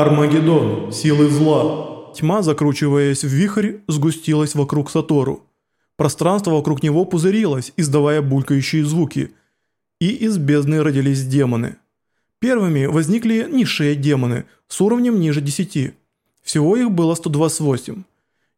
Армагеддон, силы зла. Тьма, закручиваясь в вихрь, сгустилась вокруг Сатору. Пространство вокруг него пузырилось, издавая булькающие звуки. И из бездны родились демоны. Первыми возникли низшие демоны с уровнем ниже 10. Всего их было 128.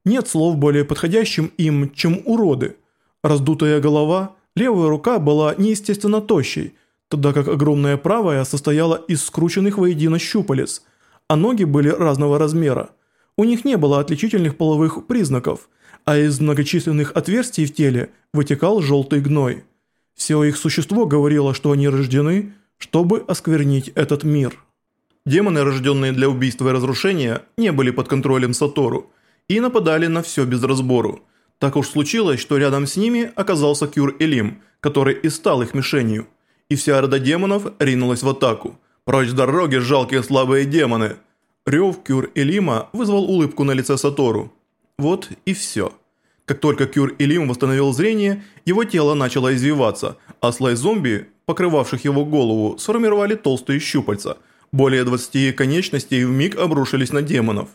Нет слов более подходящим им, чем уроды. Раздутая голова, левая рука была неестественно тощей, тогда как огромная правая состояла из скрученных воедино щупалец, а ноги были разного размера. У них не было отличительных половых признаков, а из многочисленных отверстий в теле вытекал желтый гной. Все их существо говорило, что они рождены, чтобы осквернить этот мир. Демоны, рожденные для убийства и разрушения, не были под контролем Сатору и нападали на все без разбору. Так уж случилось, что рядом с ними оказался Кюр-Элим, который и стал их мишенью. И вся орда демонов ринулась в атаку. «Прочь дороги, жалкие слабые демоны!» Рев Кюр-Элима вызвал улыбку на лице Сатору. Вот и все. Как только Кюр-Элим восстановил зрение, его тело начало извиваться, а слой зомби, покрывавших его голову, сформировали толстые щупальца. Более 20 конечностей в миг обрушились на демонов.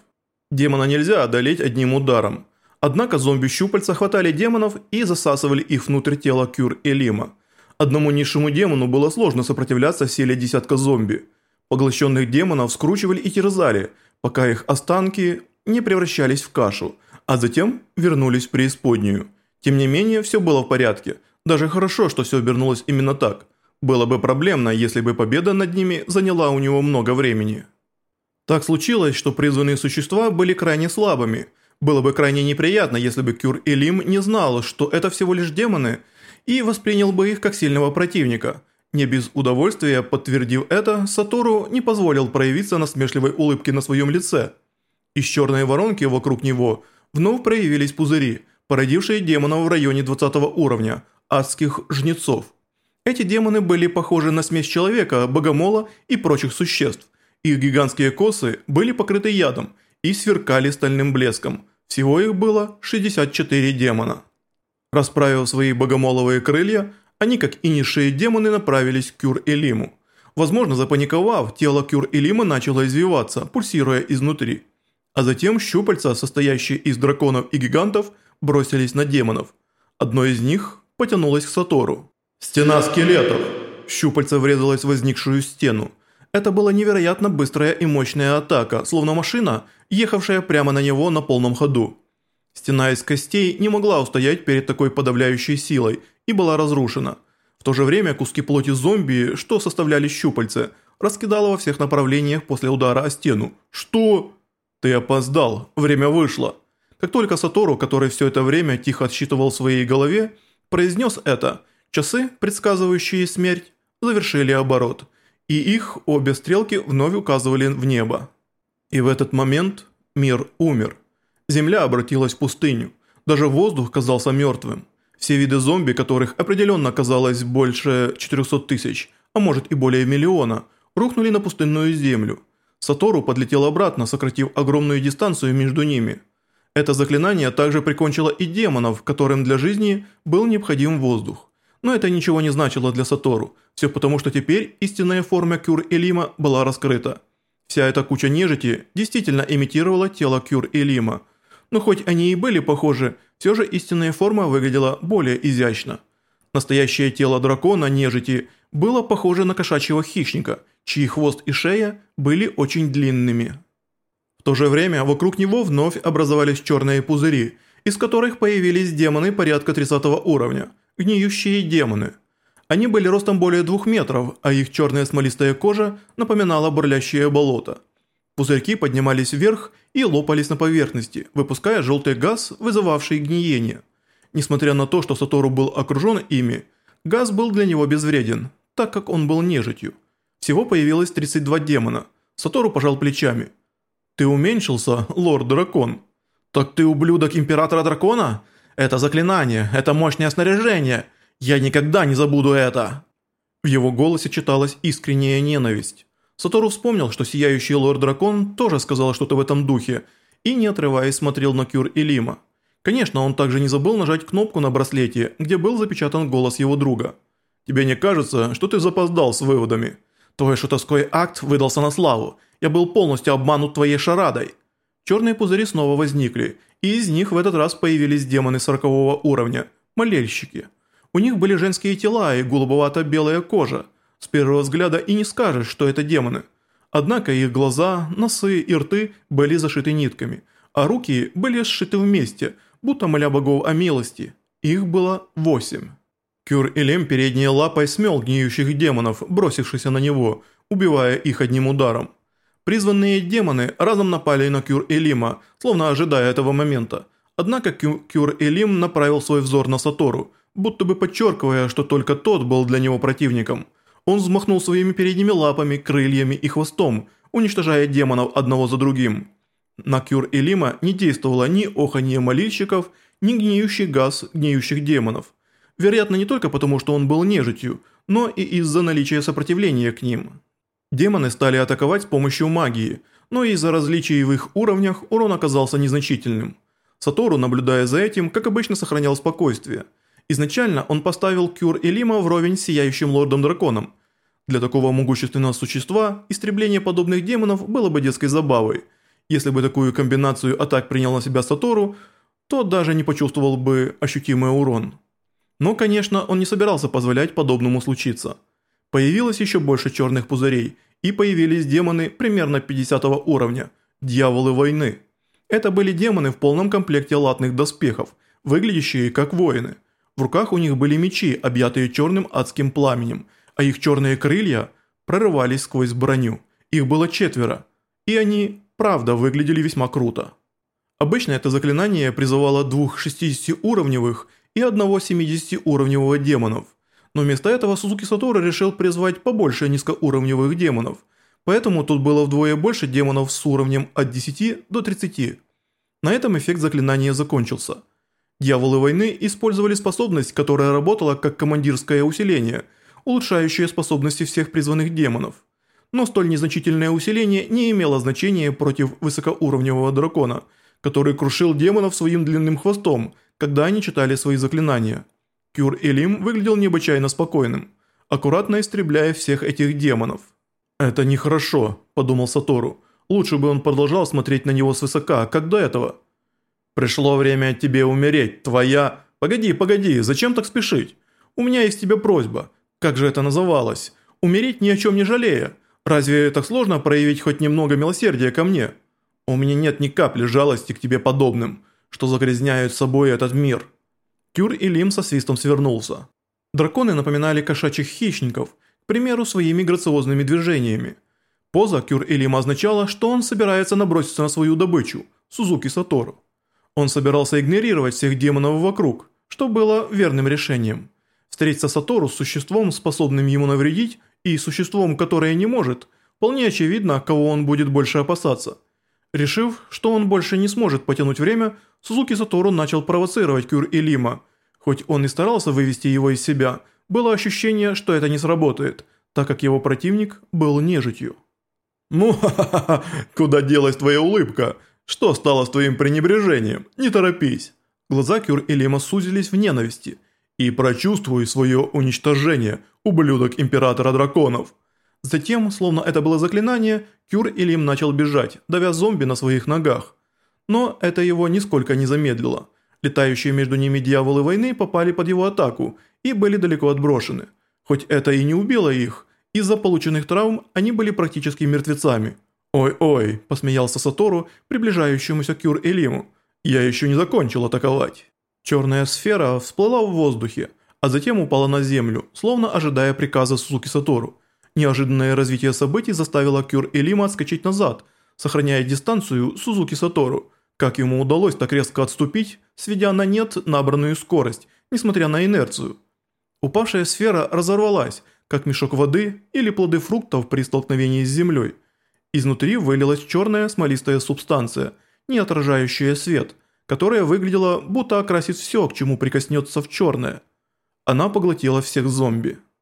Демона нельзя одолеть одним ударом. Однако зомби-щупальца хватали демонов и засасывали их внутрь тела Кюр-Элима. Одному низшему демону было сложно сопротивляться силе десятка зомби. Поглощенных демонов скручивали и терзали, пока их останки не превращались в кашу, а затем вернулись в преисподнюю. Тем не менее, все было в порядке. Даже хорошо, что все обернулось именно так. Было бы проблемно, если бы победа над ними заняла у него много времени. Так случилось, что призванные существа были крайне слабыми. Было бы крайне неприятно, если бы Кюр Элим не знал, что это всего лишь демоны – и воспринял бы их как сильного противника. Не без удовольствия подтвердив это, Сатору не позволил проявиться насмешливой улыбке на своем лице. Из черной воронки вокруг него вновь проявились пузыри, породившие демонов в районе 20 уровня, адских жнецов. Эти демоны были похожи на смесь человека, богомола и прочих существ. Их гигантские косы были покрыты ядом и сверкали стальным блеском. Всего их было 64 демона. Расправив свои богомоловые крылья, они, как и низшие демоны, направились к Кюр-Элиму. Возможно, запаниковав, тело Кюр-Элима начало извиваться, пульсируя изнутри. А затем щупальца, состоящие из драконов и гигантов, бросились на демонов. Одно из них потянулось к Сатору. «Стена скелетов!» Щупальца врезалось в возникшую стену. Это была невероятно быстрая и мощная атака, словно машина, ехавшая прямо на него на полном ходу. Стена из костей не могла устоять перед такой подавляющей силой и была разрушена. В то же время куски плоти зомби, что составляли щупальца, раскидало во всех направлениях после удара о стену. «Что?» «Ты опоздал, время вышло». Как только Сатору, который все это время тихо отсчитывал в своей голове, произнес это, часы, предсказывающие смерть, завершили оборот, и их обе стрелки вновь указывали в небо. И в этот момент мир умер. Земля обратилась в пустыню. Даже воздух казался мертвым. Все виды зомби, которых определенно казалось больше 400 тысяч, а может и более миллиона, рухнули на пустынную землю. Сатору подлетел обратно, сократив огромную дистанцию между ними. Это заклинание также прикончило и демонов, которым для жизни был необходим воздух. Но это ничего не значило для Сатору, все потому что теперь истинная форма Кюр-Элима была раскрыта. Вся эта куча нежити действительно имитировала тело Кюр-Элима – но хоть они и были похожи, все же истинная форма выглядела более изящно. Настоящее тело дракона нежити было похоже на кошачьего хищника, чьи хвост и шея были очень длинными. В то же время вокруг него вновь образовались черные пузыри, из которых появились демоны порядка 30 уровня, гниющие демоны. Они были ростом более двух метров, а их черная смолистая кожа напоминала бурлящее болото. Пузырьки поднимались вверх и лопались на поверхности, выпуская желтый газ, вызывавший гниение. Несмотря на то, что Сатору был окружен ими, газ был для него безвреден, так как он был нежитью. Всего появилось 32 демона. Сатору пожал плечами. «Ты уменьшился, лорд-дракон?» «Так ты ублюдок императора дракона? Это заклинание, это мощное снаряжение. Я никогда не забуду это!» В его голосе читалась искренняя ненависть. Сатору вспомнил, что сияющий лорд-дракон тоже сказал что-то в этом духе, и не отрываясь смотрел на Кюр и Лима. Конечно, он также не забыл нажать кнопку на браслете, где был запечатан голос его друга. «Тебе не кажется, что ты запоздал с выводами? Твой шутовской акт выдался на славу, Я был полностью обманут твоей шарадой. Черные пузыри снова возникли, и из них в этот раз появились демоны сорокового уровня, молельщики. У них были женские тела и голубовато-белая кожа. С первого взгляда и не скажешь, что это демоны. Однако их глаза, носы и рты были зашиты нитками, а руки были сшиты вместе, будто моля богов о милости. Их было восемь. Кюр-Элем передней лапой смел гниющих демонов, бросившихся на него, убивая их одним ударом. Призванные демоны разом напали на Кюр-Элима, словно ожидая этого момента. Однако Кюр-Элим направил свой взор на Сатору, будто бы подчеркивая, что только тот был для него противником. Он взмахнул своими передними лапами, крыльями и хвостом, уничтожая демонов одного за другим. На Кюр-Элима не действовало ни оханье молильщиков, ни гниющий газ гниющих демонов. Вероятно, не только потому, что он был нежитью, но и из-за наличия сопротивления к ним. Демоны стали атаковать с помощью магии, но из-за различий в их уровнях урон оказался незначительным. Сатору, наблюдая за этим, как обычно сохранял спокойствие. Изначально он поставил Кюр Элима вровень с Сияющим Лордом-Драконом. Для такого могущественного существа истребление подобных демонов было бы детской забавой. Если бы такую комбинацию атак принял на себя Сатору, то даже не почувствовал бы ощутимый урон. Но, конечно, он не собирался позволять подобному случиться. Появилось еще больше черных пузырей, и появились демоны примерно 50 уровня – дьяволы войны. Это были демоны в полном комплекте латных доспехов, выглядящие как воины. В руках у них были мечи, объятые черным адским пламенем, а их черные крылья прорывались сквозь броню. Их было четверо, и они, правда, выглядели весьма круто. Обычно это заклинание призывало двух 60-уровневых и одного 70-уровневого демонов. Но вместо этого Сузуки Сатору решил призвать побольше низкоуровневых демонов, поэтому тут было вдвое больше демонов с уровнем от 10 до 30. На этом эффект заклинания закончился. Дьяволы войны использовали способность, которая работала как командирское усиление, улучшающее способности всех призванных демонов. Но столь незначительное усиление не имело значения против высокоуровневого дракона, который крушил демонов своим длинным хвостом, когда они читали свои заклинания. Кюр Элим выглядел необычайно спокойным, аккуратно истребляя всех этих демонов. «Это нехорошо», – подумал Сатору. «Лучше бы он продолжал смотреть на него свысока, как до этого». «Пришло время тебе умереть, твоя...» «Погоди, погоди, зачем так спешить? У меня есть тебе просьба. Как же это называлось? Умереть ни о чем не жалея. Разве так сложно проявить хоть немного милосердия ко мне? У меня нет ни капли жалости к тебе подобным, что загрязняют собой этот мир». Кюр и Лим со свистом свернулся. Драконы напоминали кошачьих хищников, к примеру, своими грациозными движениями. Поза Кюр и Лима означала, что он собирается наброситься на свою добычу, Сузуки Сатору. Он собирался игнорировать всех демонов вокруг, что было верным решением. Встретиться Сатору с существом, способным ему навредить, и существом, которое не может, вполне очевидно, кого он будет больше опасаться. Решив, что он больше не сможет потянуть время, Сузуки Сатору начал провоцировать Кюр Лима. Хоть он и старался вывести его из себя, было ощущение, что это не сработает, так как его противник был нежитью. «Ну, ха-ха-ха, куда делась твоя улыбка? Что стало с твоим пренебрежением? Не торопись». Глаза Кюр и Лима сузились в ненависти. «И прочувствуй свое уничтожение, ублюдок Императора Драконов». Затем, словно это было заклинание, Кюр Илим начал бежать, давя зомби на своих ногах. Но это его нисколько не замедлило. Летающие между ними дьяволы войны попали под его атаку и были далеко отброшены. Хоть это и не убило их, из-за полученных травм они были практически мертвецами. «Ой-ой», – посмеялся Сатору, приближающемуся к Кюр Элиму. «Я еще не закончил атаковать». Черная сфера всплыла в воздухе, а затем упала на землю, словно ожидая приказа Сузуки Сатору. Неожиданное развитие событий заставило Кюр Элима отскочить назад, сохраняя дистанцию Сузуки Сатору. Как ему удалось так резко отступить, сведя на нет набранную скорость, несмотря на инерцию? Упавшая сфера разорвалась, как мешок воды или плоды фруктов при столкновении с землей. Изнутри вылилась черная смолистая субстанция, не отражающая свет, которая выглядела, будто окрасит все, к чему прикоснется в черное. Она поглотила всех зомби.